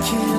can't